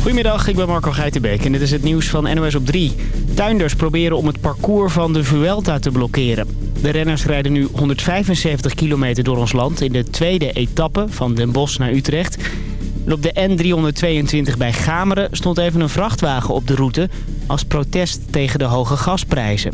Goedemiddag, ik ben Marco Geitenbeek en dit is het nieuws van NOS op 3. Tuinders proberen om het parcours van de Vuelta te blokkeren. De renners rijden nu 175 kilometer door ons land in de tweede etappe van Den Bosch naar Utrecht. Op de N322 bij Gameren stond even een vrachtwagen op de route als protest tegen de hoge gasprijzen.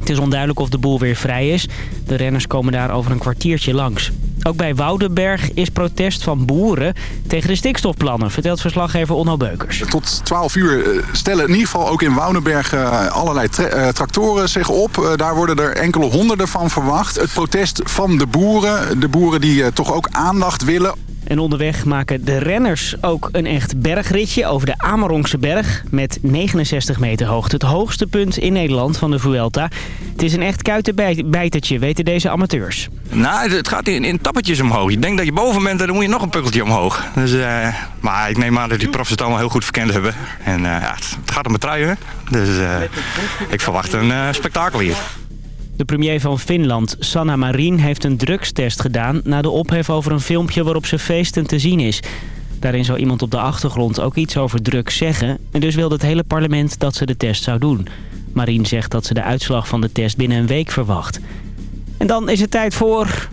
Het is onduidelijk of de boel weer vrij is. De renners komen daar over een kwartiertje langs. Ook bij Woudenberg is protest van boeren tegen de stikstofplannen, vertelt verslaggever Onno Beukers. Tot 12 uur eh, stellen in ieder geval ook in Woudenberg eh, allerlei eh, tractoren zich op. Daar worden er enkele honderden van verwacht. Het protest van de boeren, de boeren die toch ook aandacht willen. En onderweg maken de renners ook een echt bergritje over de Amerongse berg... met 69 meter hoogte. Het hoogste punt in Nederland van de Vuelta. Het is een echt kuitenbijtertje, weten deze amateurs. Nou, het gaat in, in tappetjes omhoog. Je denkt dat je boven bent en dan moet je nog een pukkeltje omhoog. Dus, uh, maar ik neem aan dat die profs het allemaal heel goed verkend hebben. En uh, ja, het, gaat om metraille. Dus uh, ik verwacht een spektakel hier. De premier van Finland, Sanna Marin, heeft een drugstest gedaan... na de ophef over een filmpje waarop ze feesten te zien is. Daarin zou iemand op de achtergrond ook iets over drugs zeggen... en dus wilde het hele parlement dat ze de test zou doen. Marin zegt dat ze de uitslag van de test binnen een week verwacht. En dan is het tijd voor...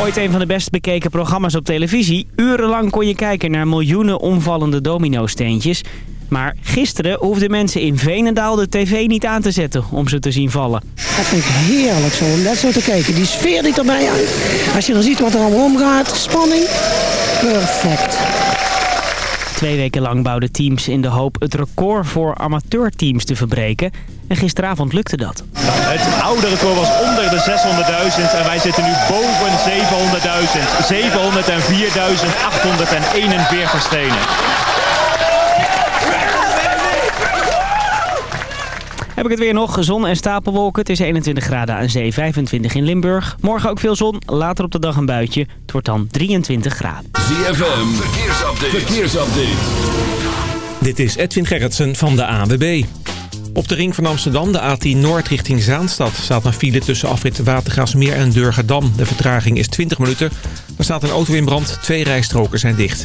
Ooit een van de best bekeken programma's op televisie. Urenlang kon je kijken naar miljoenen omvallende domino-steentjes. Maar gisteren hoefden mensen in Venendaal de tv niet aan te zetten om ze te zien vallen. Dat vind ik heerlijk zo, om dat zo te kijken. Die sfeer die erbij hangt. Als je dan ziet wat er allemaal omgaat, spanning. Perfect. Twee weken lang bouwden teams in de hoop het record voor amateurteams te verbreken. En gisteravond lukte dat. Het oude record was onder de 600.000 en wij zitten nu boven 700.000. 704.841 stenen. Heb ik het weer nog. Zon en stapelwolken. Het is 21 graden aan zee, 25 in Limburg. Morgen ook veel zon. Later op de dag een buitje. Het wordt dan 23 graden. ZFM. Verkeersupdate. Verkeersupdate. Dit is Edwin Gerritsen van de AWB. Op de ring van Amsterdam, de A10 Noord richting Zaanstad... staat een file tussen afrit Watergasmeer en Durgerdam. De vertraging is 20 minuten. Er staat een auto in brand, twee rijstroken zijn dicht.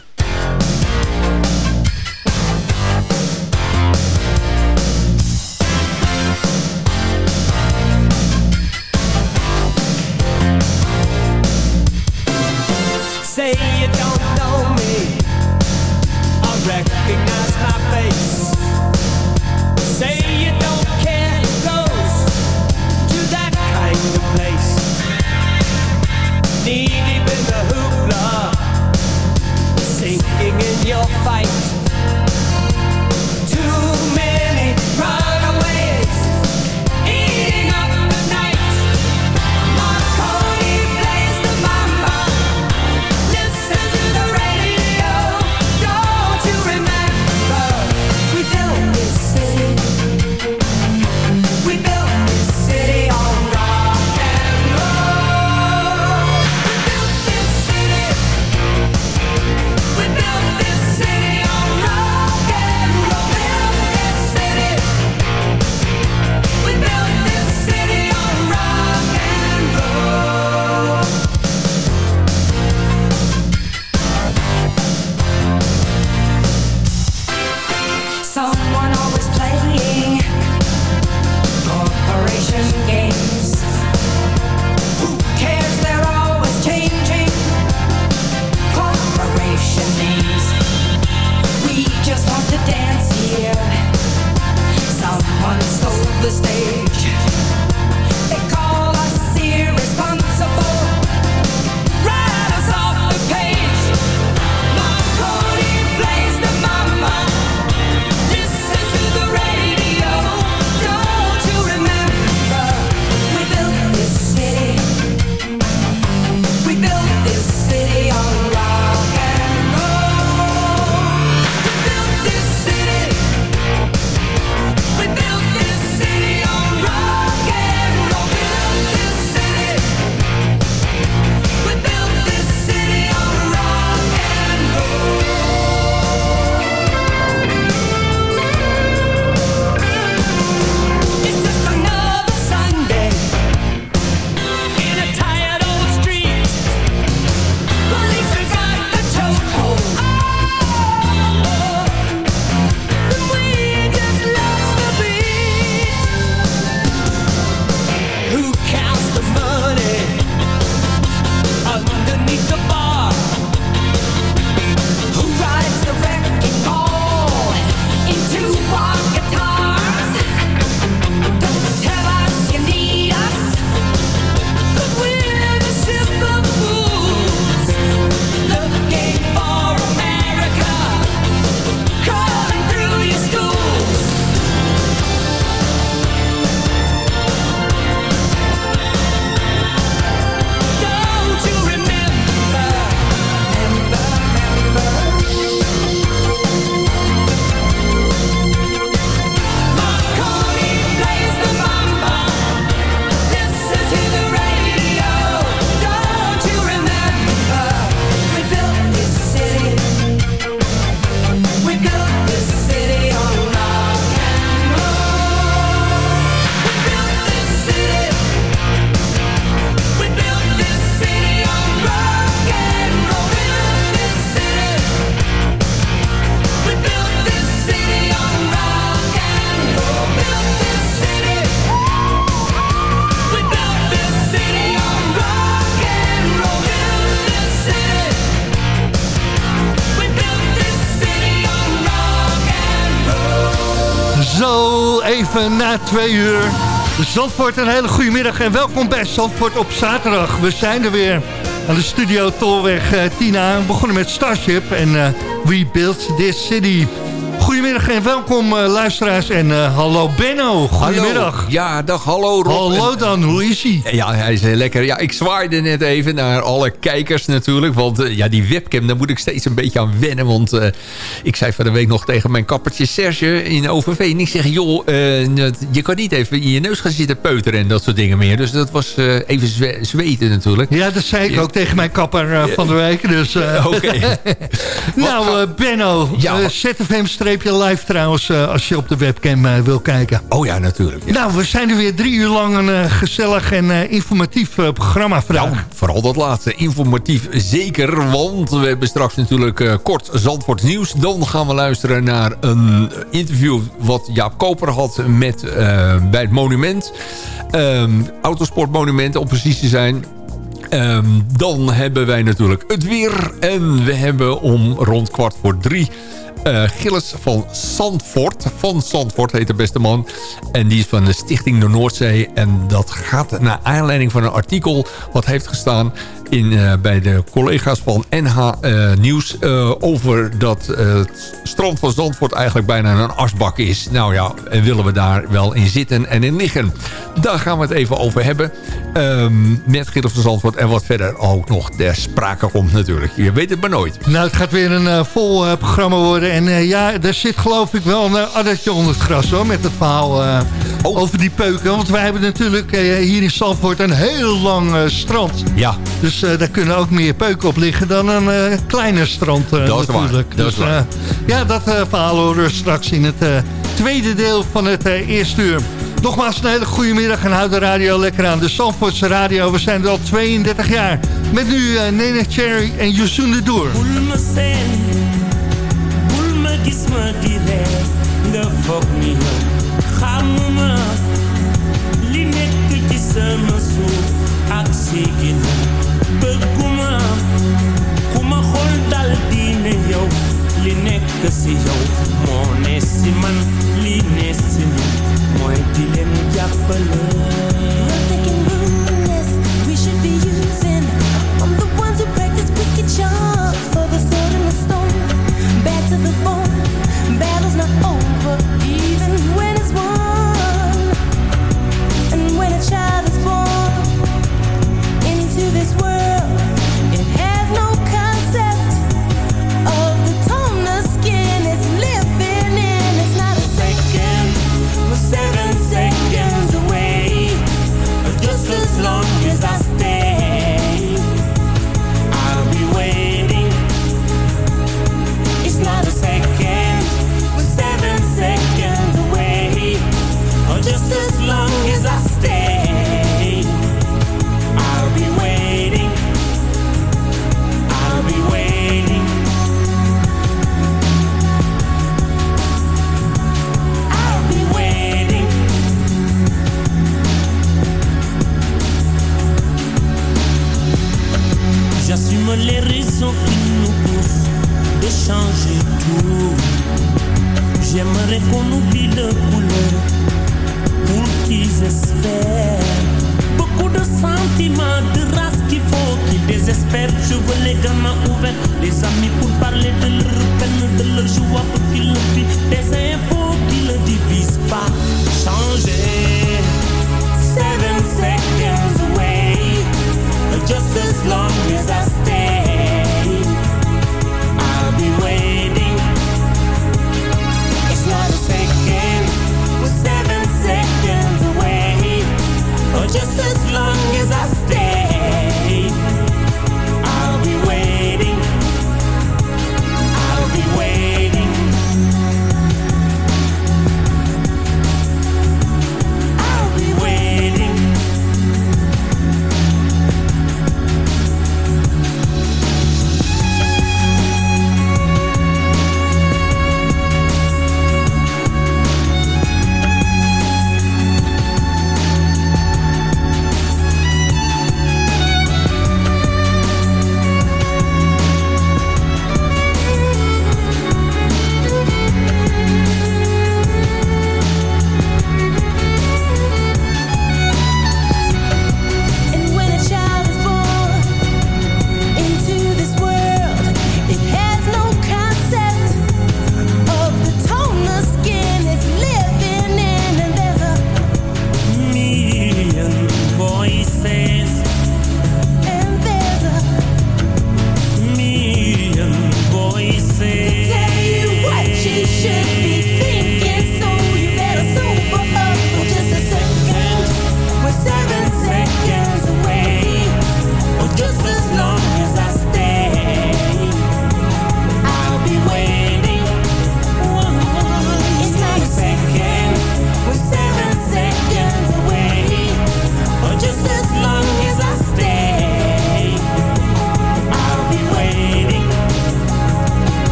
Na twee uur. Zandvoort, een hele goede middag en welkom bij Zandvoort op zaterdag. We zijn er weer aan de studio Tolweg uh, Tina. We begonnen met Starship en uh, We Built This City. Goedemiddag en welkom uh, luisteraars en uh, hallo Benno. Goedemiddag. Hallo. Ja, dag hallo Rob. Hallo dan, hoe is hij? Ja, hij is heel lekker. Ja, ik zwaaide net even naar alle kijkers natuurlijk. Want uh, ja, die webcam, daar moet ik steeds een beetje aan wennen. Want ik zei van de week nog tegen mijn kappertje Serge in OVV. En ik zeg, joh, je kan niet even in je neus gaan zitten peuteren en dat soort dingen meer. Dus dat was even zwe zweten natuurlijk. Ja, dat zei ik ja. ook tegen mijn kapper van de week. Dus, Oké. Okay. nou, Benno, ja, ZFM live trouwens, uh, als je op de webcam uh, wil kijken. Oh ja, natuurlijk. Ja. Nou, we zijn er weer drie uur lang een uh, gezellig en informatief programma vandaag. Ja, vooral dat laatste, informatief zeker. Want we hebben straks natuurlijk kort Zandvoort nieuws. Dan gaan we luisteren naar een interview wat Jaap Koper had met, bij het monument. Um, autosportmonument om precies te zijn. Um, dan hebben wij natuurlijk het weer. En we hebben om rond kwart voor drie uh, Gilles van Zandvoort. Van Zandvoort heet de beste man. En die is van de Stichting de Noordzee. En dat gaat naar aanleiding van een artikel... wat heeft gestaan in, uh, bij de collega's van NH uh, Nieuws... Uh, over dat het strand van Zandvoort eigenlijk bijna een asbak is. Nou ja, en willen we daar wel in zitten en in liggen? Daar gaan we het even over hebben. Um, met Gilles van Zandvoort. En wat verder ook nog ter sprake komt natuurlijk. Je weet het maar nooit. Nou, het gaat weer een vol programma worden. En ja, er zit geloof ik wel een addertje onder het gras hoor. Met het verhaal oh. over die peuken. Want wij hebben natuurlijk hier in Zandvoort een heel lang strand. Ja. Dus uh, daar kunnen ook meer peuken op liggen dan een uh, kleiner strand uh, dat natuurlijk. Dat dus, ja, dat verhaal horen we straks in het tweede deel van het eerste uur. Nogmaals een hele goede middag en houd de radio lekker aan. De Zandvoortse radio, we zijn er al 32 jaar. Met nu Nene Cherry en Youssou de Doer. li nekk ci sama suuf ak sigina li nekk si yow moo ne man li ne si mooy di leen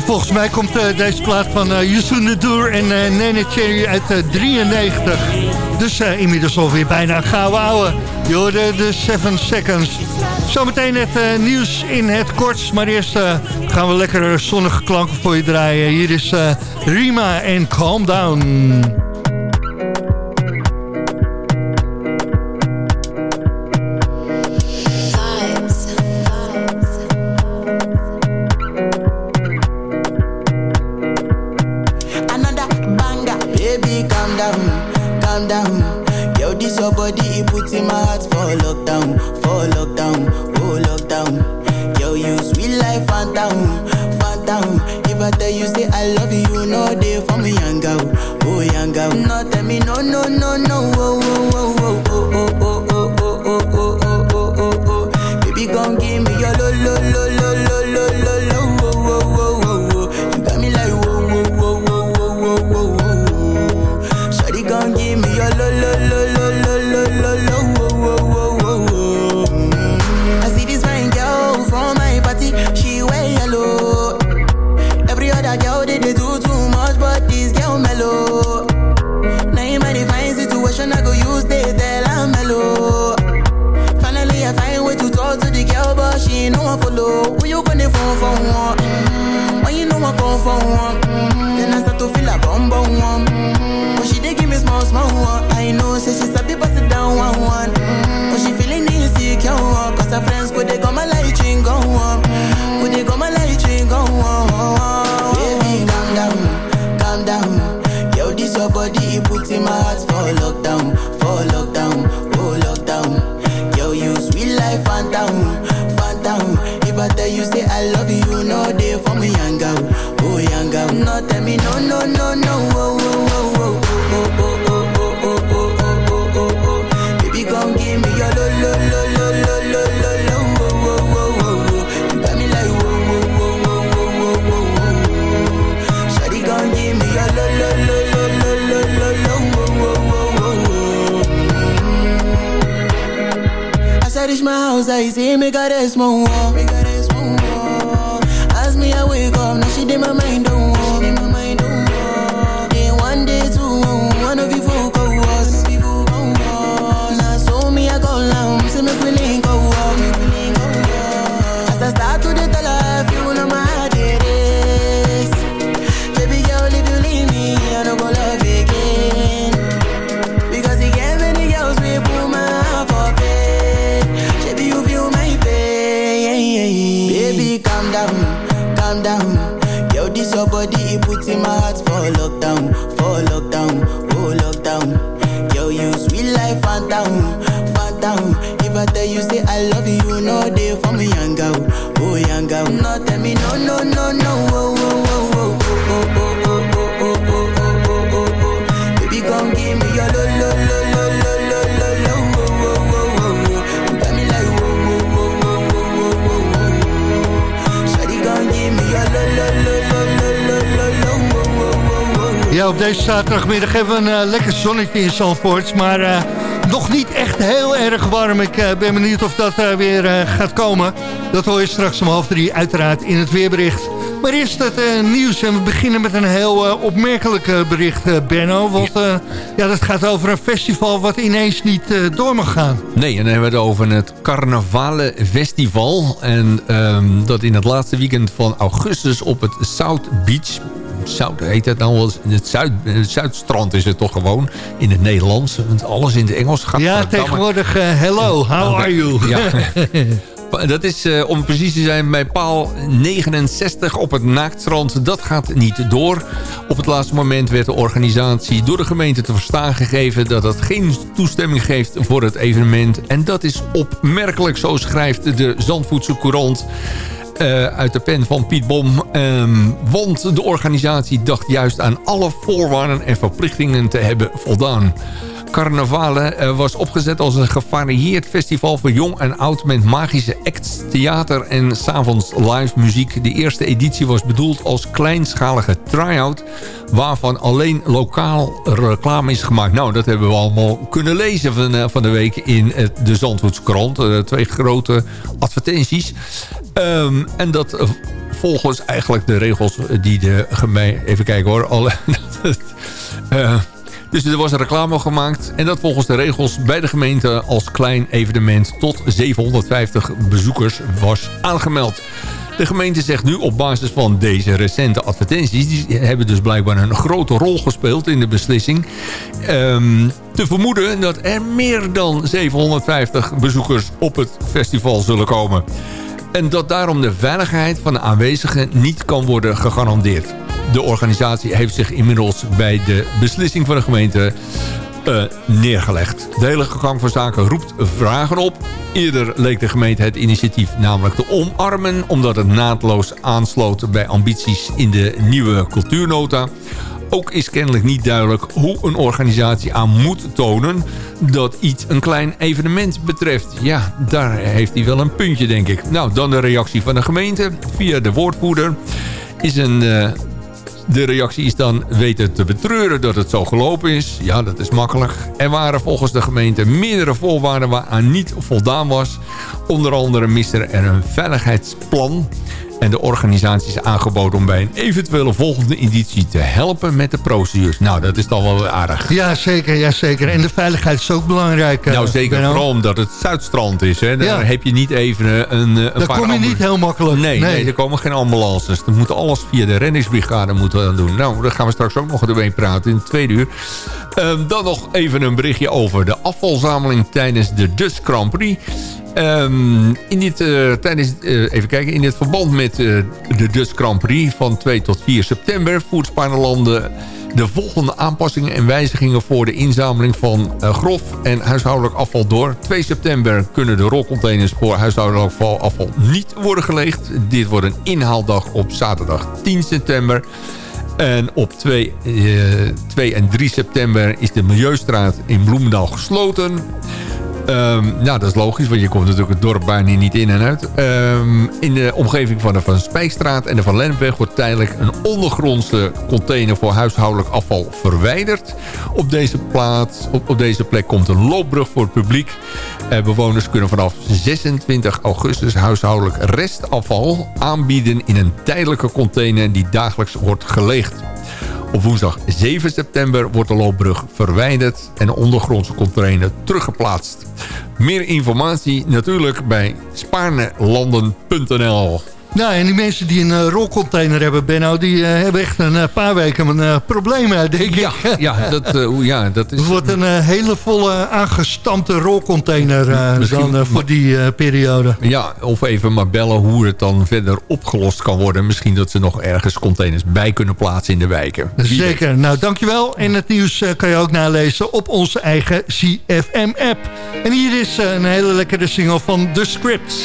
volgens mij komt eh, deze plaat van uh, Youssou Door en uh, Nene Cherry uit 93. Dus inmiddels alweer bijna gouden ouwe. Je hoorde de 7 Seconds. Zometeen het nieuws in het kort. Maar eerst gaan we lekker zonnige klanken voor je draaien. Hier is Rima en Calm Down. crazy, me got a small Ja, op deze zaterdagmiddag hebben we een eh, lekker zonnetje in Zandvoort. Maar eh, nog niet echt heel erg warm. Ik eh, ben benieuwd of dat eh, weer eh, gaat komen. Dat hoor je straks om half drie uiteraard in het weerbericht. Maar eerst het eh, nieuws. En we beginnen met een heel eh, opmerkelijk eh, bericht, eh, Benno. Want eh, ja, dat gaat over een festival wat ineens niet eh, door mag gaan. Nee, en dan hebben we het over het Carnavale Festival. En ehm, dat in het laatste weekend van augustus op het South Beach... Zout heet het nou wel. In het, Zuid, in het Zuidstrand is het toch gewoon. In het Nederlands. Want alles in het Engels gaat. Ja, tegenwoordig eh, hello, how Oké, are you? Ja. Dat is, eh, om precies te zijn, bij paal 69 op het Naaktstrand. Dat gaat niet door. Op het laatste moment werd de organisatie door de gemeente te verstaan gegeven... dat het geen toestemming geeft voor het evenement. En dat is opmerkelijk, zo schrijft de Zandvoetse Courant... eh, uit de pen van Piet Bom. Ehm, want de organisatie dacht juist aan alle voorwaarden en verplichtingen te hebben voldaan. Carnavale eh, was opgezet als een gevarieerd festival voor jong en oud... met magische acts, theater en s'avonds live muziek. De eerste editie was bedoeld als kleinschalige try-out... waarvan alleen lokaal reclame is gemaakt. Nou, dat hebben we allemaal kunnen lezen van, eh, van de week in eh, de Zandvoortskrant. Twee grote advertenties. Ehm, en dat... volgens eigenlijk de regels die de gemeente... Even kijken hoor. Alle, dus er was een reclame gemaakt. En dat volgens de regels bij de gemeente als klein evenement... tot 750 bezoekers was aangemeld. De gemeente zegt nu op basis van deze recente advertenties... die hebben dus blijkbaar een grote rol gespeeld in de beslissing... Um, te vermoeden dat er meer dan 750 bezoekers op het festival zullen komen. En dat daarom de veiligheid van de aanwezigen niet kan worden gegarandeerd. De organisatie heeft zich inmiddels bij de beslissing van de gemeente uh, neergelegd. De hele gang van zaken roept vragen op. Eerder leek de gemeente het initiatief namelijk te omarmen... omdat het naadloos aansloot bij ambities in de nieuwe cultuurnota. Ook is kennelijk niet duidelijk hoe een organisatie aan moet tonen... dat iets een klein evenement betreft. Ja, daar heeft hij wel een puntje, denk ik. Nou, dan de reactie van de gemeente via de woordvoerder... is een... Uh, de reactie is dan weten te betreuren dat het zo gelopen is. Ja, dat is makkelijk. Er waren volgens de gemeente meerdere voorwaarden waaraan niet voldaan was. Onder andere miste er een veiligheidsplan en de organisatie is aangeboden om bij een eventuele volgende editie te helpen met de procedures. Nou, dat is dan wel aardig. Ja, zeker. Ja, zeker. En de veiligheid is ook belangrijk. Uh, nou, zeker. Vooral omdat het Zuidstrand is. Hè. Daar heb je niet even een, een Daar kom je niet heel makkelijk. Nee, nee. nee, er komen geen ambulances. Dan moet alles via de reddingsbrigade moeten doen. Nou, daar gaan we straks ook nog doorheen praten in het tweede uur. Um, dan nog even een berichtje over de afvalzameling tijdens de Dutch Grand Prix. Um, in dit, uh, tijdens, uh, even kijken, in dit verband met uh, de Dutch Grand Prix van 2 tot 4 september... voert Spaarlanden de volgende aanpassingen en wijzigingen... voor de inzameling van grof en huishoudelijk afval door. 2 september kunnen de rolcontainers voor huishoudelijk afval niet worden gelegd. Dit wordt een inhaaldag op zaterdag 10 september... En op 2, uh, 2 en 3 september is de Milieustraat in Bloemendaal gesloten. Um, nou, dat is logisch, want je komt natuurlijk het dorp bijna niet in en uit. Um, in de omgeving van de Van Spijkstraat en de Van Lennepweg... wordt tijdelijk een ondergrondse container voor huishoudelijk afval verwijderd. Op deze, plaats, op, op deze plek komt een loopbrug voor het publiek. Uh, bewoners kunnen vanaf 26 augustus huishoudelijk restafval aanbieden... in een tijdelijke container die dagelijks wordt geleegd. Op woensdag 7 september wordt de loopbrug verwijderd en de ondergrondse container teruggeplaatst. Meer informatie natuurlijk bij spaarnelanden.nl. Nou, en die mensen die een uh, rolcontainer hebben, Benno... die uh, hebben echt een uh, paar weken een probleem, denk ja, ik. Ja, dat, ja, dat is... Het wordt een hele volle aangestampte rolcontainer dan, voor die periode. Ja, of even maar bellen hoe het dan verder opgelost kan worden. Misschien dat ze nog ergens containers bij kunnen plaatsen in de wijken. Zeker. Nou, dankjewel. En het nieuws kan je ook nalezen op onze eigen CFM-app. En hier is een hele lekkere single van The Scripts.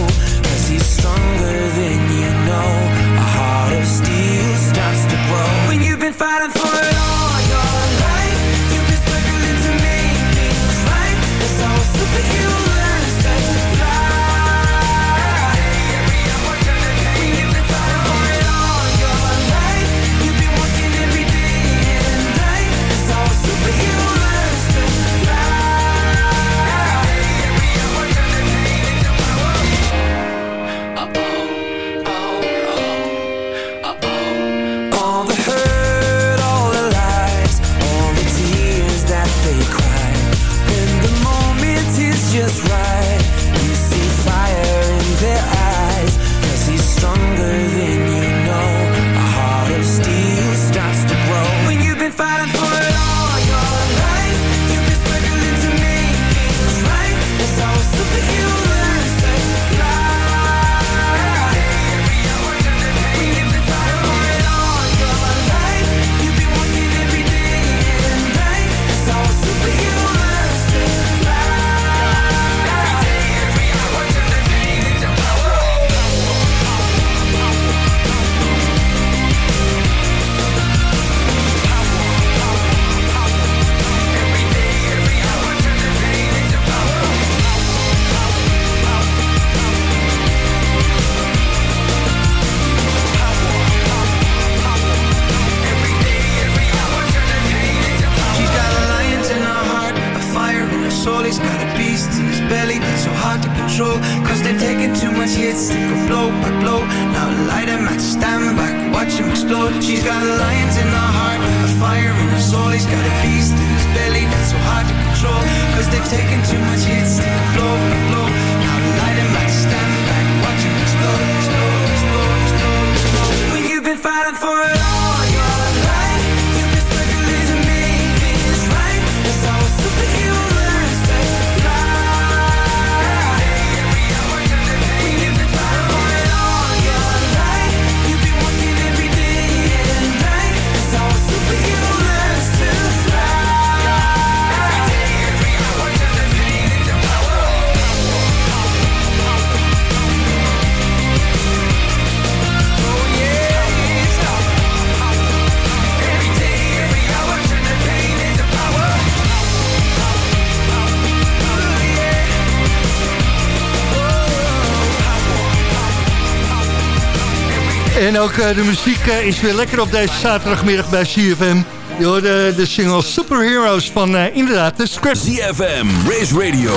Ook eh, de muziek eh, is weer lekker op deze zaterdagmiddag bij CFM. Je hoorde de single Superheroes van eh, inderdaad de Scratch. ZFM, Race Radio,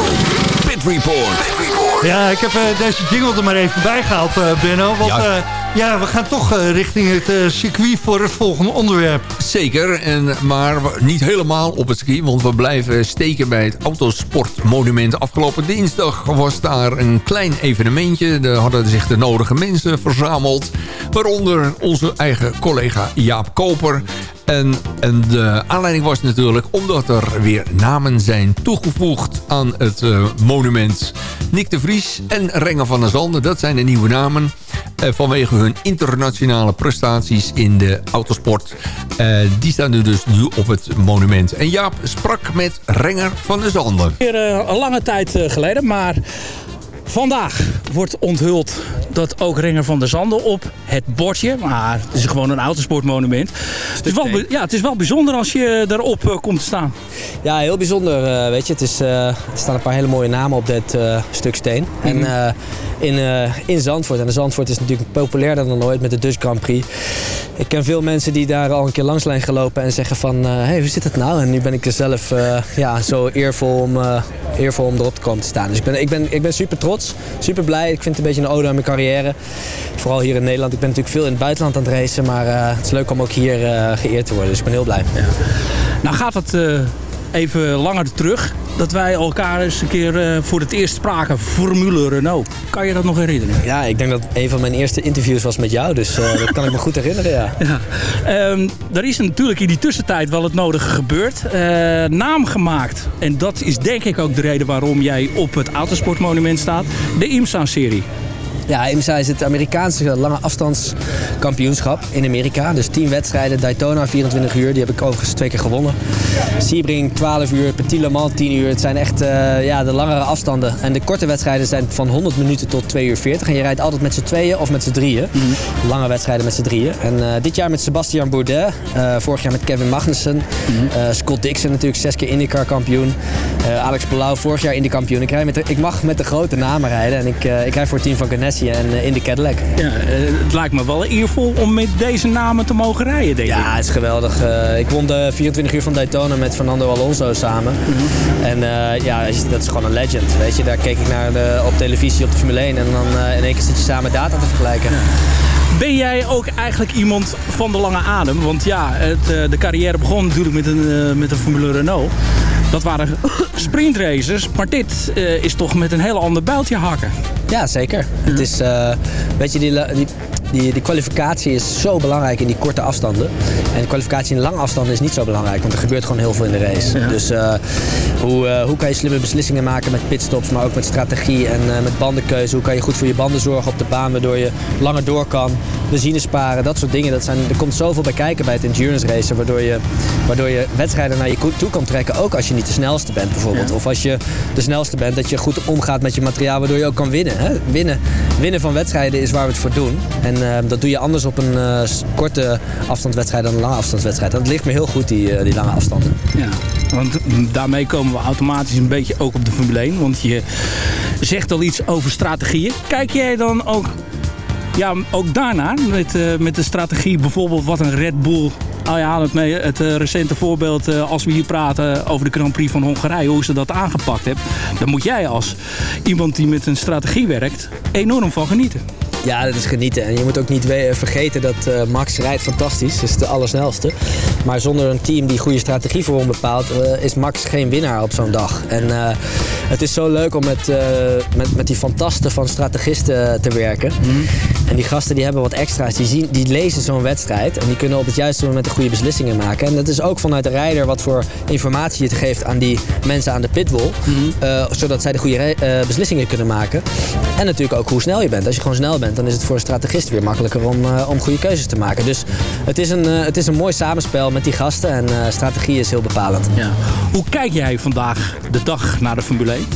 Pit Report. Ja, ik heb eh, deze jingle er maar even bij gehaald, eh, Benno. Want Ja. ja. ja, we gaan toch eh, richting het eh, circuit voor het volgende onderwerp. Zeker, en, maar niet helemaal op het ski, want we blijven steken bij het Autosportmonument. Afgelopen dinsdag was daar een klein evenementje. Er hadden zich de nodige mensen verzameld. Waaronder onze eigen collega Jaap Koper. En, en de aanleiding was natuurlijk omdat er weer namen zijn toegevoegd aan het eh, monument. Nick de Vries en Renger van der Zanden, dat zijn de nieuwe namen. eh, vanwege hun internationale prestaties in de autosport. Eh, die staan nu dus nu op het monument. En Jaap sprak met Renger van der Zanden. Weer een lange tijd geleden, maar vandaag wordt onthuld dat ook Renger van der Zanden op het bordje, maar het is gewoon een autosportmonument. Het is wel, ja, het is wel bijzonder als je daarop eh, komt te staan. Ja, heel bijzonder. eh, weet je. Het is, eh, er staan een paar hele mooie namen op dit eh, stuk steen. En Mhm. eh, in, eh, in Zandvoort. En de Zandvoort is natuurlijk populairder dan ooit met de Dutch Grand Prix. Ik ken veel mensen die daar al een keer langs zijn gelopen en zeggen van... hé, hey, hoe zit het nou? En nu ben ik er zelf eh, ja, zo eervol om, eh, eervol om erop te komen te staan. Dus ik ben, ik, ben, ik ben super trots, super blij. Ik vind het een beetje een ode aan mijn carrière. Vooral hier in Nederland. Ik ben natuurlijk veel in het buitenland aan het racen. Maar eh, het is leuk om ook hier eh, geëerd te worden. Dus ik ben heel blij. Nou gaat het even langer terug dat wij elkaar eens een keer eh, voor het eerst spraken. Formule Renault. Kan je dat nog herinneren? Ja, ik denk dat een van mijn eerste interviews was met jou. Dus eh, dat kan ik me goed herinneren, ja. Ja. Ehm, er is natuurlijk in die tussentijd wel het nodige gebeurd. Eh, naam gemaakt. En dat is denk ik ook de reden waarom jij op het autosportmonument staat. De IMSA-serie. Ja, IMSA is het Amerikaanse lange afstandskampioenschap in Amerika. Dus 10 wedstrijden, Daytona 24 uur. Die heb ik overigens twee keer gewonnen. Sebring 12 uur, Petit Le Mans 10 uur. Het zijn echt eh, ja, de langere afstanden. En de korte wedstrijden zijn van 100 minuten tot 2 uur 40. En je rijdt altijd met z'n tweeën of met z'n drieën. Lange wedstrijden met z'n drieën. En eh, dit jaar met Sebastian Bourdais. eh, vorig jaar met Kevin Magnussen. Eh, Scott Dixon natuurlijk, zes keer IndyCar kampioen. Alex Palau vorig jaar Indy kampioen. Ik, met de- ik mag met de grote namen rijden. En ik, ik rijd voor het team van En eh, in de Cadillac. Ja, eh, het lijkt me wel eervol om met deze namen te mogen rijden, denk ik. Ja, het is geweldig. Eh, ik won de 24 uur van Daytona met Fernando Alonso samen. En eh, ja, dat is gewoon een legend. Weet je, daar keek ik naar de, op televisie op de Formule 1 en dan in één keer zit je samen data te vergelijken. Ben jij ook eigenlijk iemand van de lange adem? Want ja, het, de carrière begon natuurlijk met een, met een Formule Renault. Dat waren sprintraces, maar dit eh, is toch met een heel ander bijltje hakken. Ja, zeker. Het is, eh, weet je, die, die, die, die kwalificatie is zo belangrijk in die korte afstanden. En de kwalificatie in lange afstanden is niet zo belangrijk, want er gebeurt gewoon heel veel in de race. Dus eh, hoe, hoe kan je slimme beslissingen maken met pitstops, maar ook met strategie en met bandenkeuze. Hoe kan je goed voor je banden zorgen op de baan, waardoor je langer door kan. Benzine sparen, dat soort dingen. Dat zijn, er komt zoveel bij kijken bij het endurance racen, waardoor je, waardoor je wedstrijden naar je toe kan trekken. Ook als je niet de snelste bent bijvoorbeeld. Of als je de snelste bent, dat je goed omgaat met je materiaal, waardoor je ook kan winnen. Hè? Winnen, winnen van wedstrijden is waar we het voor doen. En eh, dat doe je anders op een s- korte afstandswedstrijd dan een lange afstandswedstrijd. Dat ligt me heel goed, die, eh, die lange afstanden. Ja, want mm, daarmee komen we automatisch een beetje ook op de Formule 1. Want je zegt al iets over strategieën. Kijk jij dan ook, ja, ook daarna met, eh, met de strategie bijvoorbeeld wat een Red Bull Oh ja, het, mee- het eh, recente voorbeeld eh, als we hier praten over de Grand Prix van Hongarije, hoe ze dat aangepakt hebben. Dan moet jij als iemand die met een strategie werkt, enorm van genieten. Ja, dat is genieten. En je moet ook niet vergeten dat Max rijdt fantastisch. is de allersnelste. Maar zonder een team die goede strategie voor hem bepaalt... is Max geen winnaar op zo'n dag. En het is zo leuk om met, met, met die fantasten van strategisten te werken. En die gasten die hebben wat extra's. Die, zien, die lezen zo'n wedstrijd. En die kunnen op het juiste moment de goede beslissingen maken. En dat is ook vanuit de rijder wat voor informatie je het geeft aan die mensen aan de pitwall. eh, zodat zij de goede eh, beslissingen kunnen maken. En natuurlijk ook hoe snel je bent. Als je gewoon snel bent, dan is het voor een strategist weer makkelijker om, eh, om goede keuzes te maken. Dus het is een, het is een mooi samenspel met die gasten. En strategie is heel bepalend. Ja. Hoe kijk jij vandaag de dag naar de Formule 1?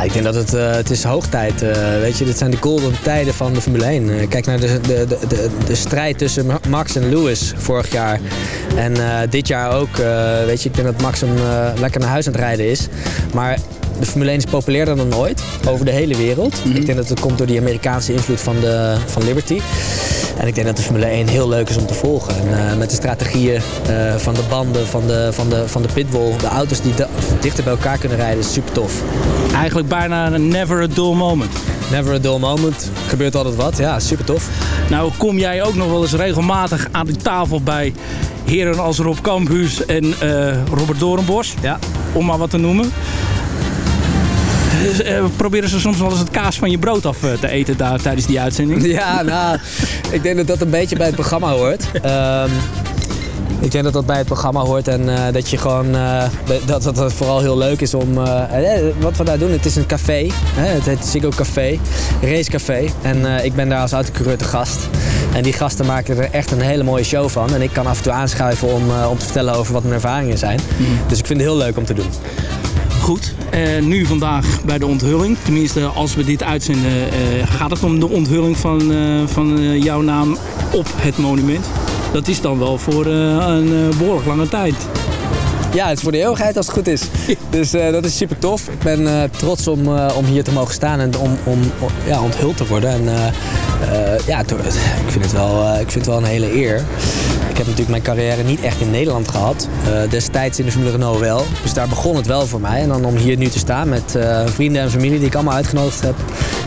Ik denk dat het, eh, het is hoogtijd. eh weet je, dit zijn de golden tijden van de Formule 1. Eh, kijk naar de, de, de, de, strijd tussen Ma- Max en Lewis vorig jaar. En dit jaar ook. weet je, ik denk dat Max hem lekker naar huis aan het rijden is. Maar de Formule 1 is populairder dan ooit. Over de hele wereld. Ik denk dat het komt door die Amerikaanse invloed van, de, van Liberty. En ik denk dat de Formule 1 heel leuk is om te volgen. En eh, met de strategieën eh, van de banden, van de, van, de, van de pitwall, de auto's die dichter bij elkaar kunnen rijden, is super tof. Eigenlijk bijna een never a dull moment. Never a dull moment. Gebeurt altijd wat. Ja, super tof. Nou kom jij ook nog wel eens regelmatig aan die tafel bij heren als Rob Kamphuus en eh, Robert Doornbos. Ja. Om maar wat te noemen. Eh, proberen ze soms wel eens het kaas van je brood af eh, te eten daar tijdens die uitzending? Ja, nou, ik denk dat dat een beetje bij het programma hoort. Ehm, ik denk dat dat bij het programma hoort en dat je gewoon dat, dat het vooral heel leuk is om. wat we daar doen, het is een café. Hè, het heet Ziggo Café, racecafé. En ik ben daar als autocoureur te gast. En die gasten maken er echt een hele mooie show van. En ik kan af en toe aanschuiven om, om te vertellen over wat mijn ervaringen zijn. Dus ik vind het heel leuk om te doen. Goed, eh, nu vandaag bij de onthulling. Tenminste, als we dit uitzenden, eh, gaat het om de onthulling van, eh, van jouw naam op het monument. Dat is dan wel voor een eh, behoorlijk lange tijd. Ja, het is voor de eeuwigheid als het goed is. Dus eh, dat is super tof. Ik ben eh, trots om, eh, om hier te mogen staan en om, om, ja, onthuld te worden. En ja, ik vind, het wel, ik vind het wel een hele eer. Ik heb natuurlijk mijn carrière niet echt in Nederland gehad. Eh, destijds in de Formule Renault wel. Dus daar begon het wel voor mij. En dan om hier nu te staan met vrienden en familie die ik allemaal uitgenodigd heb.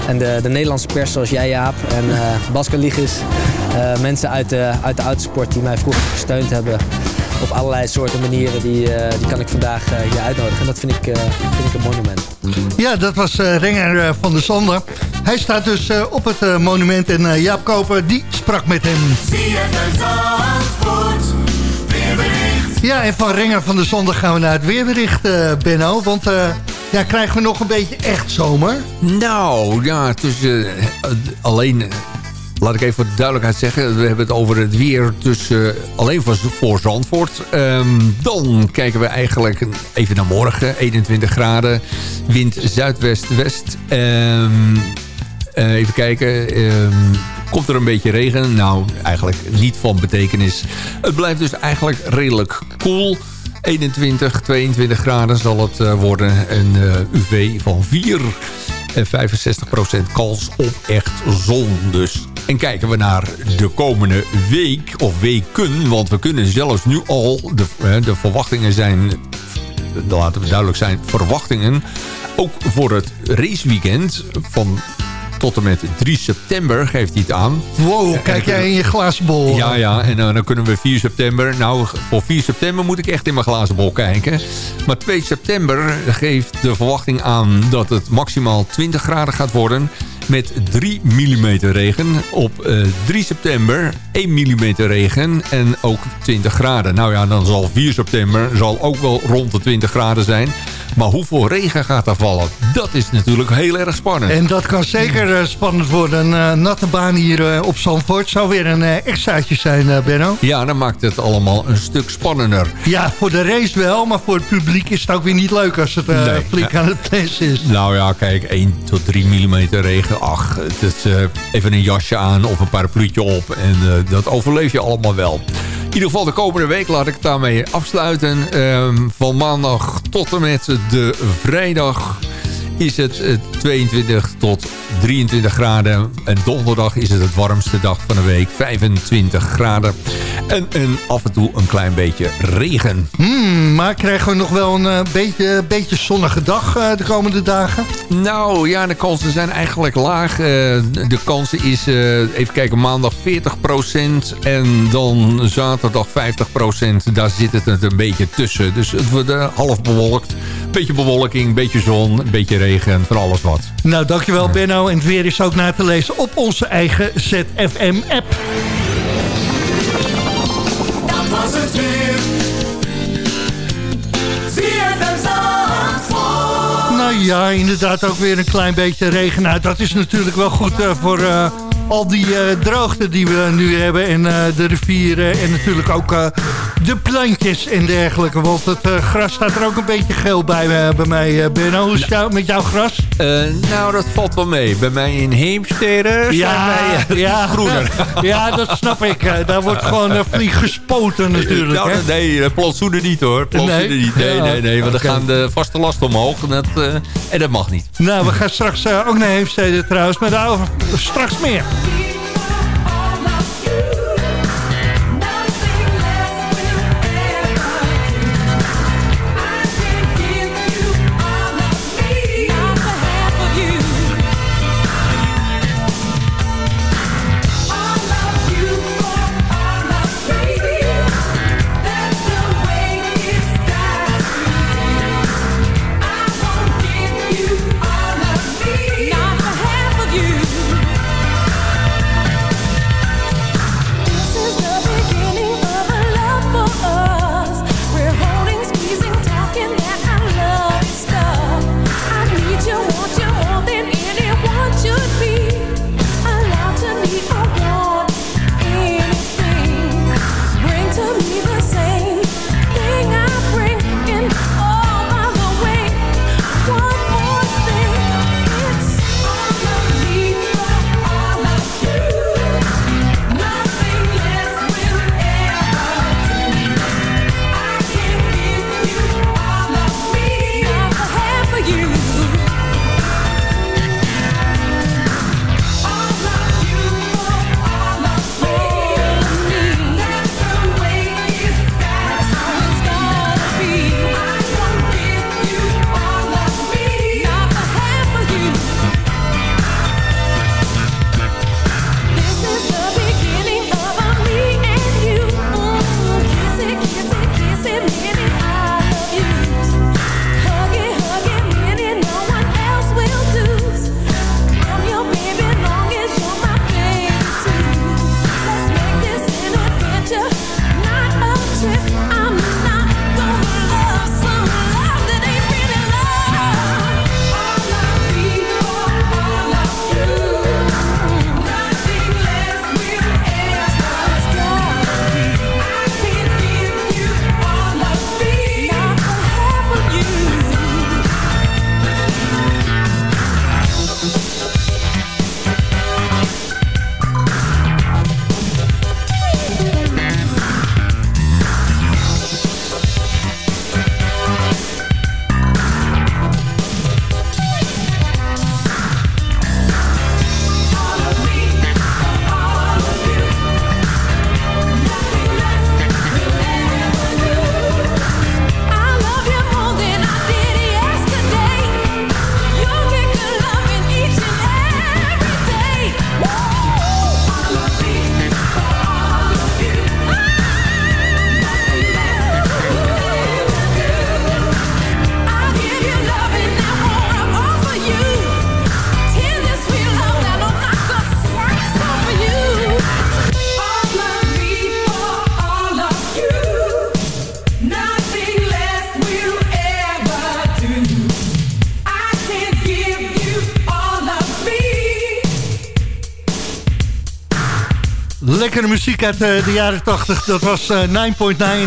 En de, de Nederlandse pers zoals jij Jaap en Bas Kaligis. Eh, mensen uit de, uit de autosport die mij vroeger gesteund hebben op allerlei soorten manieren. Die, eh, die kan ik vandaag eh, hier uitnodigen. En dat vind ik, eh, vind ik een monument. Ja, dat was eh Renger van der Zanden. Hij staat dus eh, op het eh, monument en Jaap Koper die sprak met hem. Ja, en van Renger van der Zanden gaan we naar het weerbericht, eh, Benno. Want eh, ja, krijgen we nog een beetje echt zomer? Nou, ja, tussen, eh, alleen, laat ik even voor de duidelijkheid zeggen. We hebben het over het weer tussen, alleen voor, voor Zandvoort. Ehm, dan kijken we eigenlijk even naar morgen. 21 graden, wind zuidwest-west. Ehm, eh, even kijken, ehm, komt er een beetje regen? Nou, eigenlijk niet van betekenis. Het blijft dus eigenlijk redelijk koel. 21, 22 graden zal het eh, worden. Een eh, UV van 4 en 65% kans op echt zon dus. En kijken we naar de komende week of weken... want we kunnen zelfs nu al... de, eh, de verwachtingen zijn... laten we duidelijk zijn, verwachtingen... ook voor het raceweekend van tot en met 3 september geeft hij het aan. Wow, kijk jij in je glazen bol. ja, ja, en eh, dan kunnen we 4 september... Nou, voor 4 september moet ik echt in mijn glazen bol kijken. Maar 2 september geeft de verwachting aan dat het maximaal 20 graden gaat worden... met 3 mm regen. Op eh, 3 september 1 mm regen en ook 20 graden. Nou ja, dan zal 4 september zal ook wel rond de 20 graden zijn. Maar hoeveel regen gaat er vallen? Dat is natuurlijk heel erg spannend. En dat kan zeker eh, spannend worden. Een eh, natte baan hier op Zandvoort zou weer een extraatje zijn, Benno. Ja, dan maakt het allemaal een stuk spannender. Ja, voor de race wel, maar voor het publiek is het ook weer niet leuk als het Nee, flink aan het fles is. Nou ja, kijk, 1 tot 3 mm regen. Ach, het is eh, even een jasje aan of een parapluutje op. En eh, dat overleef je allemaal wel. In ieder geval de komende week laat ik het daarmee afsluiten. Ehm, van maandag tot en met de vrijdag is het eh, 22 tot 23 graden. En donderdag is het het warmste dag van de week. 25 graden. En, en af en toe een klein beetje regen. Hmm, maar krijgen we nog wel een eh, beetje, beetje zonnige dag eh, de komende dagen? Nou ja, de kansen zijn eigenlijk laag. Eh, de kansen is, eh, even kijken, maandag 40% en dan zaterdag 50%. Daar zit het een beetje tussen. Dus het wordt eh, half bewolkt. Beetje bewolking, beetje zon, een beetje regen, van alles wat. Nou, dankjewel Benno. En het weer is ook na te lezen op onze eigen ZFM-app. Dat was het weer. Nou ja, inderdaad ook weer een klein beetje regen. Nou, dat is natuurlijk wel goed eh, voor eh, al die eh, droogte die we nu hebben. En eh, de rivieren en natuurlijk ook eh, de plantjes en dergelijke. Want het gras staat er ook een beetje geel bij, bij mij, Benno. Hoe is het jou, met jouw gras? Nou, dat valt wel mee. Bij mij in Heemstede Ja, wij ja. groener. Ja, dat snap ik. Daar wordt gewoon flink gespoten natuurlijk. Nou, hè? nee, plantsoenen niet hoor. Plantsoenen Nee? niet. Nee, Ja, nee, nee. Want dan gaan de vaste lasten omhoog. En dat, en dat mag niet. Nou, we gaan straks ook naar Heemstede trouwens. Maar daarover straks meer. Muziek uit eh, de jaren 80. Dat was eh, 9.9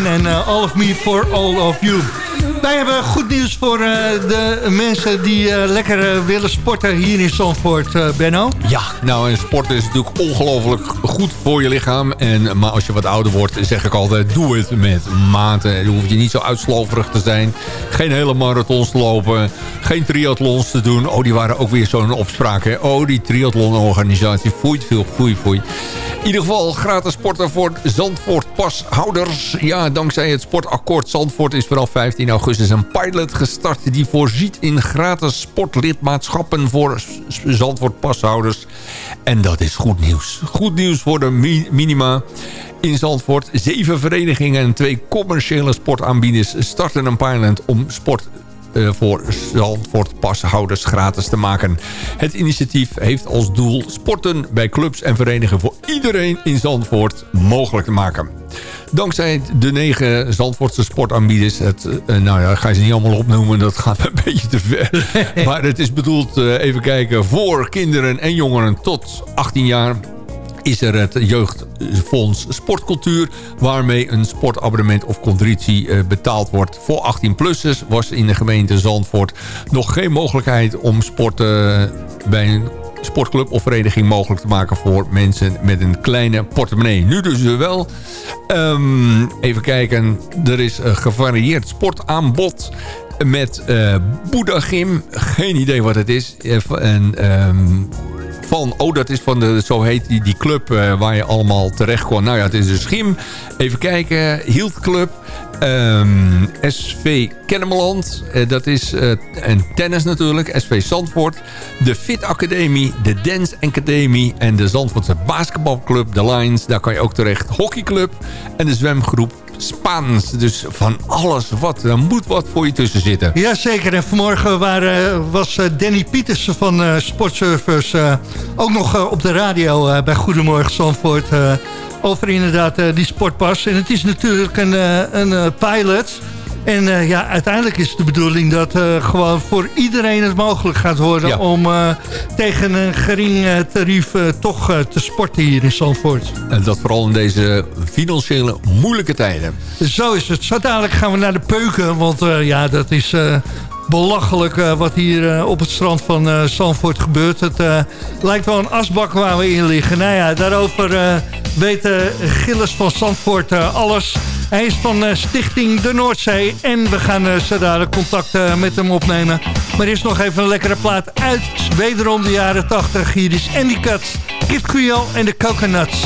en eh, All of Me for All of You. Wij hebben goed nieuws voor eh, de mensen die eh, lekker eh, willen sporten hier in Zandvoort, Benno. Ja, nou en sporten is natuurlijk ongelooflijk goed voor je lichaam. En, maar als je wat ouder wordt, zeg ik altijd, doe het met mate. Dan hoef je niet zo uitsloverig te zijn. Geen hele marathons te lopen. geen triathlons te doen. Oh, die waren ook weer zo'n opspraak. Hè? Oh, die triathlonorganisatie. Foeit veel, foei, foei. In ieder geval gratis sporten voor Zandvoort pashouders. Ja, dankzij het sportakkoord Zandvoort is vanaf 15 augustus een pilot gestart... die voorziet in gratis sportlidmaatschappen voor Zandvoort pashouders. En dat is goed nieuws. Goed nieuws voor de mi- minima in Zandvoort. Zeven verenigingen en twee commerciële sportaanbieders starten een pilot om sport eh, voor Zandvoort pashouders gratis te maken. Het initiatief heeft als doel sporten bij clubs en verenigingen voor iedereen in Zandvoort mogelijk te maken. Dankzij de negen Zandvoortse sportaanbieders, het, eh, nou ja, ik ga ze niet allemaal opnoemen, dat gaat een beetje te ver. maar het is bedoeld, eh, even kijken, voor kinderen en jongeren tot 18 jaar is er het Jeugdfonds Sportcultuur... waarmee een sportabonnement of conditie eh, betaald wordt. Voor 18-plussers was in de gemeente Zandvoort nog geen mogelijkheid... om sporten bij een sportclub of vereniging mogelijk te maken... voor mensen met een kleine portemonnee. Nu dus wel. Ehm, even kijken, er is een gevarieerd sportaanbod met eh Boeddha Gym. Geen idee wat het is. En... ehm, van, oh dat is van de, zo heet die, die club eh, waar je allemaal terecht kon. Nou ja, het is een schim. Even kijken, Hield Club, ehm, SV Kennemerland, eh, dat is eh, en tennis natuurlijk, SV Zandvoort, de Fit Academie, de Dance Academie en de Zandvoortse basketbalclub, de Lions, daar kan je ook terecht, hockeyclub en de zwemgroep Spaans. Dus van alles wat, er moet wat voor je tussen zitten. Jazeker, en vanmorgen waren, was eh, Danny Pietersen van eh, Sportsurfers eh, ook nog eh, op de radio eh, bij Goedemorgen Zandvoort... eh, over inderdaad eh, die sportpas. En het is natuurlijk een, eh, een eh, pilot... En eh, ja, uiteindelijk is de bedoeling dat eh, gewoon voor iedereen het mogelijk gaat worden... Ja. om eh, tegen een gering tarief toch te sporten hier in Zandvoort. En dat vooral in deze financiële moeilijke tijden. Zo is het. Zo dadelijk gaan we naar de peuken. Want ja, dat is belachelijk eh, wat hier eh, op het strand van eh Zandvoort gebeurt. Het lijkt wel een asbak waar we in liggen. Nou ja, daarover weet Gilles van Zandvoort alles. Hij is van Stichting de Noordzee. En we gaan zo dadelijk contact met hem opnemen. Maar eerst nog even een lekkere plaat uit wederom de jaren 80. Hier is Andy Cut, Kid Creole en de Coconuts.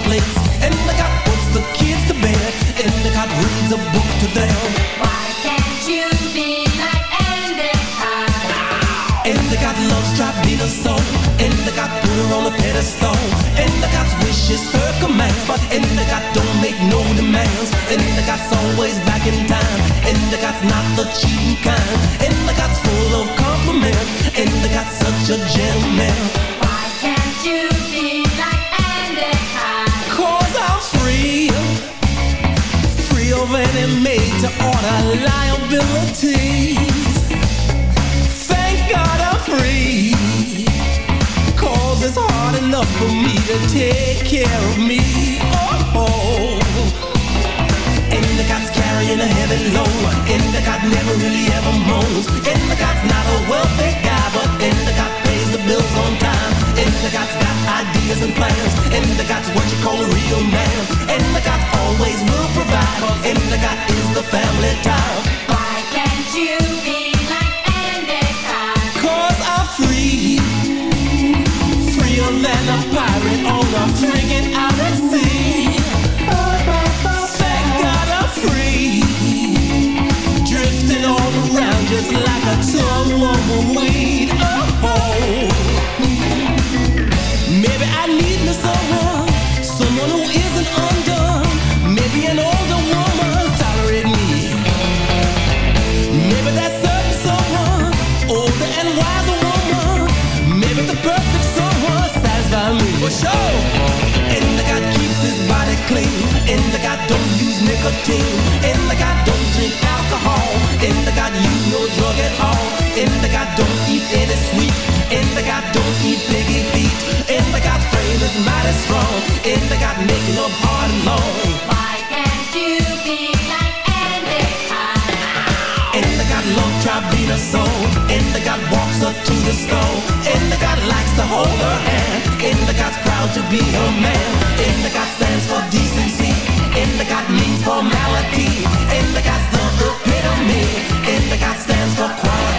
And the cop puts the kids to bed And the cop reads a book to them Why can't you be like Endicott? And the cop loves Tribina so And the cop put her on a pedestal And the cop's wishes her commands But Endicott the don't make no demands And the always back in time Endicott's the not the cheating kind Endicott's the full of compliments Endicott's the such a gentleman Thank God I'm free. Cause it's hard enough for me to take care of me. Oh, oh. Endicot's carrying a heavy load. Never really ever moans. Endicott's not a wealthy guy, but Endicott pays the bills on time. Endicott's got ideas and plans. Endicott's what you call a real man. Endicott always will provide. Endicott is the family tie. Why can't you be like? Cause I'm free. Freer than a pirate on a friggin' out at sea. Thank God I'm free. Drifting all around just like a tumbleweed. Oh, end they got making up hard and long. Why can't you be like Andy Pie? And they got long tribina soul. And they got walks up to the stove. And they got likes to hold her hand. And they got proud to be a man. And they got stands for decency. And they got means formality. And they got the epitome. And they got stands for quality.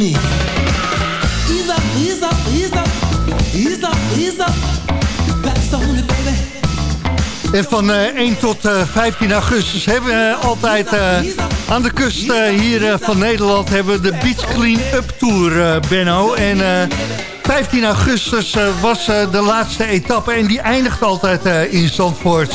Me. Ease up, ease up, ease up, ease up, ease up. That's on it, baby. En van eh, 1 tot eh, 15 augustus hebben we altijd eh, aan de kust eh, hier eh, van Nederland hebben we de Beach Clean Up Tour, eh, Benno. En eh, 15 augustus eh, was eh, de laatste etappe en die eindigt altijd eh, in Zandvoort.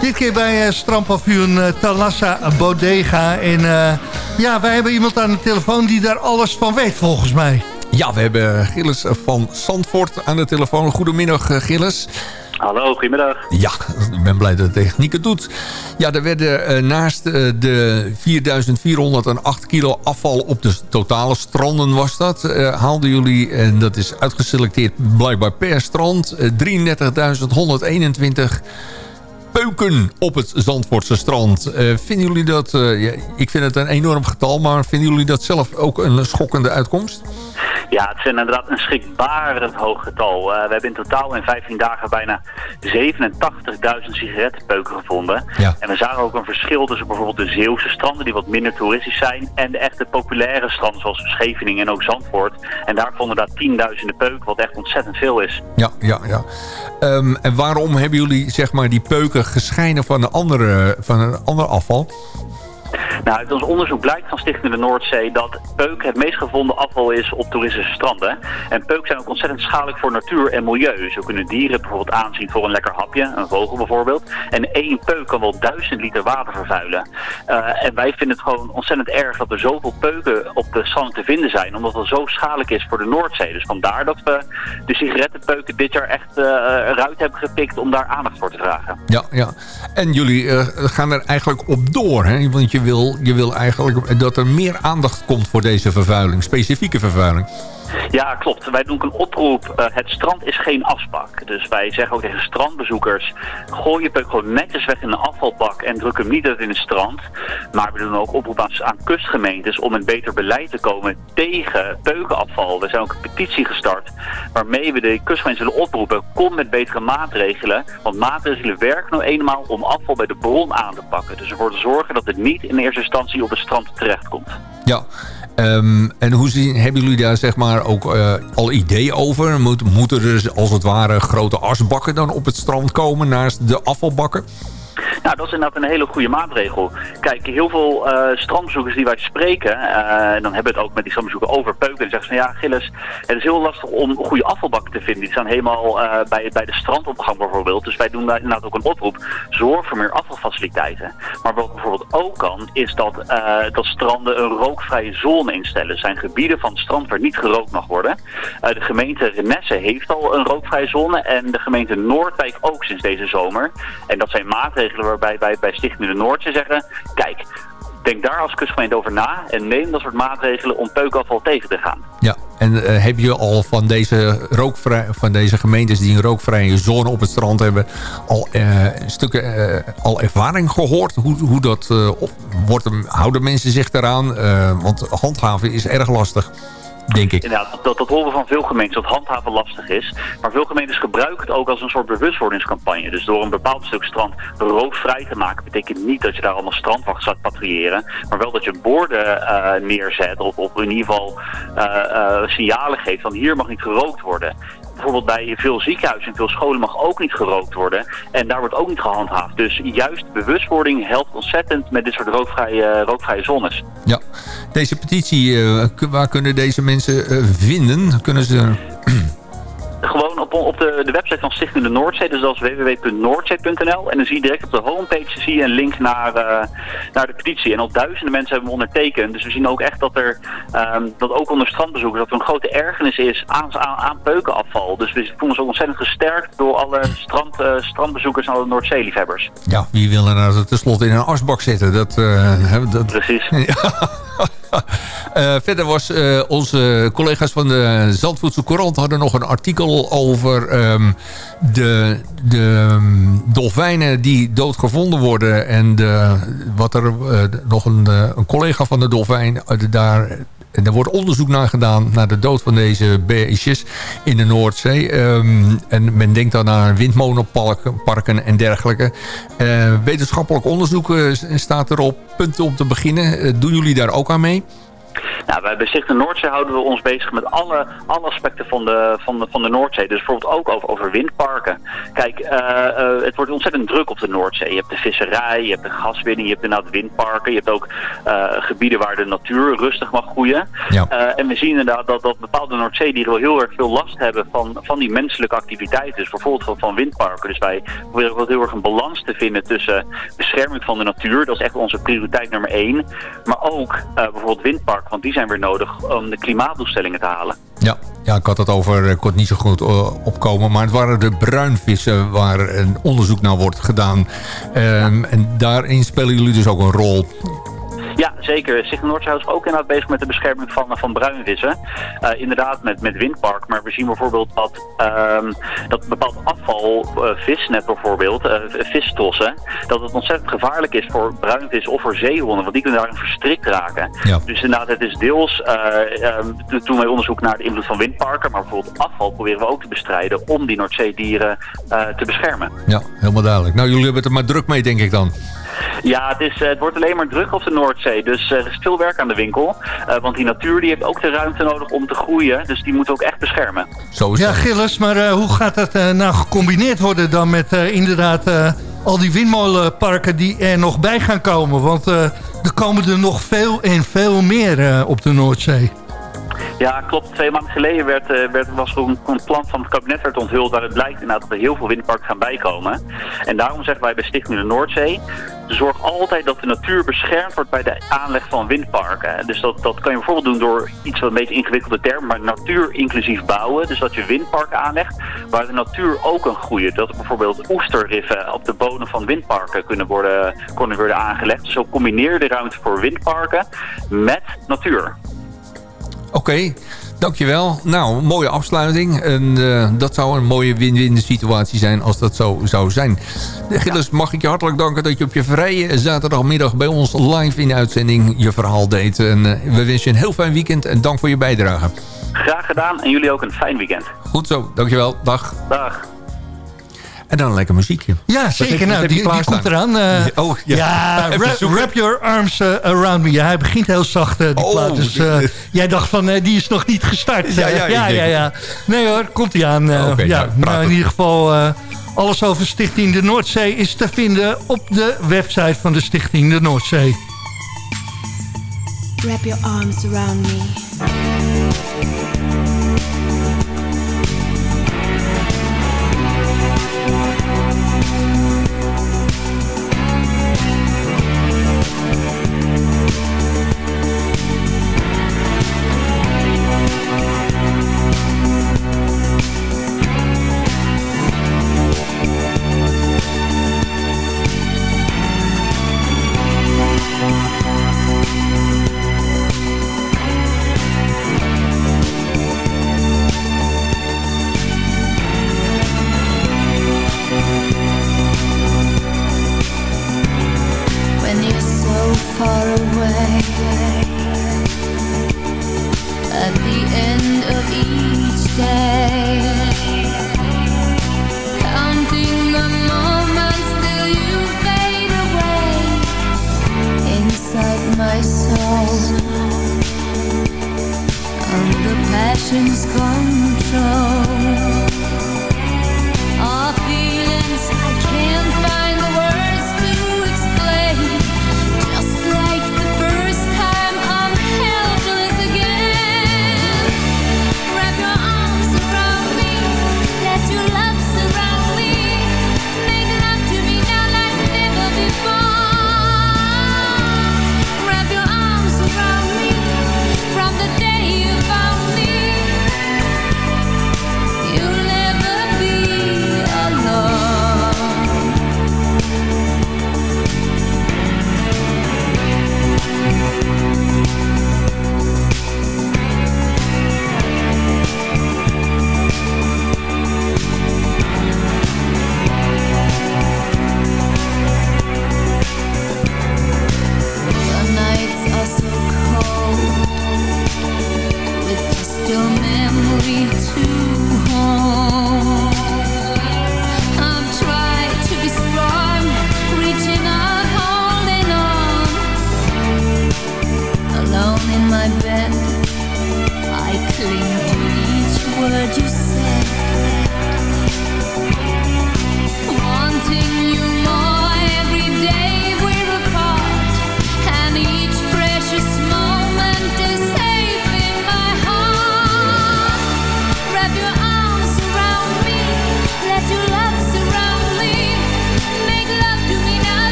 Dit keer bij uh, strandpavioen eh, Talassa Bodega. En eh, ja, wij hebben iemand aan de telefoon die daar alles van weet volgens mij. Ja, we hebben Gilles van Zandvoort aan de telefoon. Goedemiddag eh, Gilles. Hallo, goedemiddag. Ja, ik ben blij dat de techniek het doet. Ja, er werden eh, naast eh, de 4408 kilo afval op de totale stranden was dat... eh, haalden jullie, en dat is uitgeselecteerd blijkbaar per strand... eh, 33.121 peuken op het Zandvoortse strand. Eh, vinden jullie dat... eh, ik vind het een enorm getal, maar vinden jullie dat zelf ook een schokkende uitkomst? Ja, het is inderdaad een schrikbarend hoog getal. Eh, we hebben in totaal in 15 dagen bijna 87.000 sigarettenpeuken gevonden. Ja. En we zagen ook een verschil tussen bijvoorbeeld de Zeeuwse stranden, die wat minder toeristisch zijn, en de echte populaire stranden zoals Scheveningen en ook Zandvoort. En daar vonden daar tienduizenden peuken, wat echt ontzettend veel is. Ja, ja, ja. Ehm, en waarom hebben jullie zeg maar, die peuken gescheiden van een, andere, van een ander afval? Nou, uit ons onderzoek blijkt van Stichting de Noordzee dat peuk het meest gevonden afval is op toeristische stranden. En peuk zijn ook ontzettend schadelijk voor natuur en milieu. Zo kunnen dieren bijvoorbeeld aanzien voor een lekker hapje, een vogel bijvoorbeeld. En één peuk kan wel duizend liter water vervuilen. Eh, en wij vinden het gewoon ontzettend erg dat er zoveel peuken op de stranden te vinden zijn, omdat het zo schadelijk is voor de Noordzee. Dus vandaar dat we de sigarettenpeuken dit jaar echt eh, eruit hebben gepikt om daar aandacht voor te vragen. Ja, ja. En jullie eh, gaan er eigenlijk op door, hè? Want je wil, je wil eigenlijk dat er meer aandacht komt voor deze vervuiling, specifieke vervuiling. Ja, klopt. Wij doen ook een oproep. eh, het strand is geen afspak. Dus wij zeggen ook tegen strandbezoekers... gooi je peuk gewoon netjes weg in een afvalbak... en druk hem niet uit in het strand. Maar we doen ook oproep aan, kustgemeentes... om een beter beleid te komen tegen peukenafval. We zijn ook een petitie gestart... waarmee we de kustgemeenten willen oproepen... kom met betere maatregelen. Want maatregelen werken nou eenmaal om afval bij de bron aan te pakken. Dus ervoor te zorgen dat het niet in eerste instantie op het strand terechtkomt. Ja. Ehm, en hoe zien, hebben jullie daar zeg maar ook eh, al ideeën over? Moet, moeten er als het ware grote asbakken dan op het strand komen naast de afvalbakken? Nou, dat is inderdaad een hele goede maatregel. Kijk, heel veel eh strandbezoekers die wij spreken, eh, dan hebben we het ook met die strandbezoekers over peuken. Die zeggen van ja, Gilles, het is heel lastig om goede afvalbakken te vinden. Die staan helemaal eh, bij, bij de strandopgang bijvoorbeeld. Dus wij doen daar inderdaad ook een oproep. Zorg voor meer afvalfaciliteiten. Maar wat bijvoorbeeld ook kan, is dat, dat stranden een rookvrije zone instellen. Er zijn gebieden van het strand waar niet gerookt mag worden. De gemeente Renesse heeft al een rookvrije zone en de gemeente Noordwijk ook sinds deze zomer. En dat zijn maatregelen waarbij wij bij Stichting de Noordzee zeggen... kijk, denk daar als kustgemeente over na en neem dat soort maatregelen om peukafval tegen te gaan. Ja, en eh, heb je al van deze, rookvrij, van deze gemeentes die een rookvrije zone op het strand hebben... al eh, stukken eh, al ervaring gehoord? Hoe, hoe dat op, wordt, houden mensen zich daaraan? Want handhaven is erg lastig, denk ik. Inderdaad, dat, dat horen van veel gemeentes, dat handhaven lastig is. Maar veel gemeentes gebruiken het ook als een soort bewustwordingscampagne. Dus door een bepaald stuk strand rookvrij te maken... betekent niet dat je daar allemaal strandwacht gaat patrouilleren. Maar wel dat je borden eh, neerzet of, of in ieder geval eh, eh, signalen geeft van hier mag niet gerookt worden. Bijvoorbeeld bij veel ziekenhuizen en veel scholen mag ook niet gerookt worden. En daar wordt ook niet gehandhaafd. Dus juist bewustwording helpt ontzettend met dit soort rookvrije, rookvrije zones. Ja, deze petitie, eh, waar kunnen deze mensen eh, vinden? Kunnen ze... Gewoon op, op de, de website van Stichting de Noordzee, dus dat is www.noordzee.nl. En dan zie je direct op de homepage zie je een link naar, eh, naar de petitie. En al duizenden mensen hebben hem ondertekend. Dus we zien ook echt dat er, ehm, dat ook onder strandbezoekers, dat er een grote ergernis is aan, aan, aan peukenafval. Dus we voelen ons ook ontzettend gesterkt door alle strand, eh, strandbezoekers en alle Noordzeeliefhebbers. Ja, wie wil er nou tenslotte in een asbak zitten? Dat, hè, dat... Precies. Eh, verder was eh, onze collega's van de Zandvoortse Courant hadden nog een artikel over ehm, de, de ehm, dolfijnen die doodgevonden worden. En de, wat er eh, nog een, een collega van de dolfijn daar... Er wordt onderzoek naar gedaan naar de dood van deze beestjes in de Noordzee. Ehm, en men denkt dan aan windmolenparken parken en dergelijke. Eh, wetenschappelijk onderzoek eh, staat erop. Punten om te beginnen. Eh, doen jullie daar ook aan mee? Nou, bij bij Stichting Noordzee houden we ons bezig met alle, alle aspecten van de, van, de, van de Noordzee. Dus bijvoorbeeld ook over, over windparken. Kijk, eh, eh, het wordt ontzettend druk op de Noordzee. Je hebt de visserij, je hebt de gaswinning, je hebt inderdaad windparken. Je hebt ook eh, gebieden waar de natuur rustig mag groeien. Ja. En we zien inderdaad dat, dat bepaalde Noordzeedieren wel heel erg veel last hebben van, van die menselijke activiteiten. Dus bijvoorbeeld van, van windparken. Dus wij proberen ook wel heel erg een balans te vinden tussen bescherming van de natuur. Dat is echt onze prioriteit nummer één. Maar ook bijvoorbeeld windparken, want die zijn weer nodig om de klimaatdoelstellingen te halen. Ja, ja ik had het over, kon het niet zo goed eh, opkomen. Maar het waren de bruinvissen waar een onderzoek naar wordt gedaan. Ehm, En daarin spelen jullie dus ook een rol. Ja, zeker. Stichting Noordzee is ook inderdaad bezig met de bescherming van, van bruinvissen. Eh, inderdaad met, met windpark, maar we zien bijvoorbeeld dat, ehm, dat bepaald afval, eh, visnet bijvoorbeeld, eh, vistossen, dat het ontzettend gevaarlijk is voor bruinvis of voor zeehonden, want die kunnen daarin verstrikt raken. Ja. Dus inderdaad, het is deels, eh, ehm, to- toen wij onderzoek naar de invloed van windparken, maar bijvoorbeeld afval proberen we ook te bestrijden om die Noordzeedieren te beschermen. Ja, helemaal duidelijk. Nou, jullie hebben het er maar druk mee, denk ik dan. Ja, het, is, eh, het wordt alleen maar druk op de Noordzee. Dus eh, er is veel werk aan de winkel. Eh, want die natuur die heeft ook de ruimte nodig om te groeien. Dus die moeten we ook echt beschermen. Zo is Ja, dat. Gilles, maar eh, hoe gaat dat eh, nou gecombineerd worden dan met eh, inderdaad eh, al die windmolenparken die er nog bij gaan komen? Want eh, er komen er nog veel en veel meer eh, op de Noordzee. Ja, klopt. Twee maanden geleden werd, eh, werd, was een, een plan van het kabinet werd onthuld... waaruit blijkt inderdaad dat er heel veel windparken gaan bijkomen. En daarom zeggen wij bij Stichting de Noordzee... zorg altijd dat de natuur beschermd wordt bij de aanleg van windparken. Dus dat, dat kan je bijvoorbeeld doen door iets wat een beetje ingewikkelde term... maar natuur inclusief bouwen. Dus dat je windparken aanlegt waar de natuur ook kan groeien. Dat bijvoorbeeld oesterriffen op de bodem van windparken kunnen worden, kunnen worden aangelegd. Dus zo combineer de ruimte voor windparken met natuur. Oké, dankjewel. Nou, mooie afsluiting. En eh, dat zou een mooie win-win situatie zijn als dat zo zou zijn. Gilles, mag ik je hartelijk danken dat je op je vrije zaterdagmiddag bij ons live in de uitzending je verhaal deed. En eh, we wensen je een heel fijn weekend en dank voor je bijdrage. Graag gedaan en jullie ook een fijn weekend. Goed zo, dankjewel. Dag. Dag. En dan een lekker muziekje. Ja, zeker. nou, die, die komt eraan. eh, Oh, ja. ja, wrap, your arms eh, around me. Ja, hij begint heel zacht, eh, die Oh, plaat. Dus eh, jij dacht van, eh, die is nog niet gestart. Ja, ja, ja, ja. Nee hoor, komt hij aan. Oké, ja, nou, nou, in ieder geval, eh, alles over Stichting de Noordzee is te vinden op de website van de Stichting de Noordzee. Wrap your arms around me.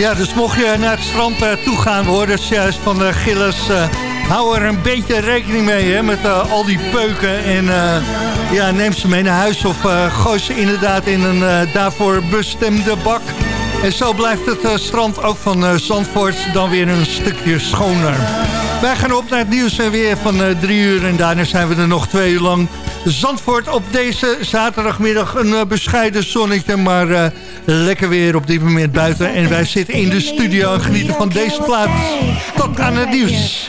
Ja, dus mocht je naar het strand eh, toe gaan, we hoorden juist van de Gilles... Eh, hou er een beetje rekening mee hè, met al die peuken. En ja, neem ze mee naar huis of gooi ze inderdaad in een daarvoor bestemde bak. En zo blijft het strand ook van Zandvoort dan weer een stukje schoner. Wij gaan op naar het nieuws en weer van drie uur. En daarna zijn we er nog twee uur lang Zandvoort op deze zaterdagmiddag. Een eh, bescheiden zonnetje, maar eh, lekker weer op dit moment buiten. En wij zitten in de studio en genieten van deze plaats. Tot aan het nieuws.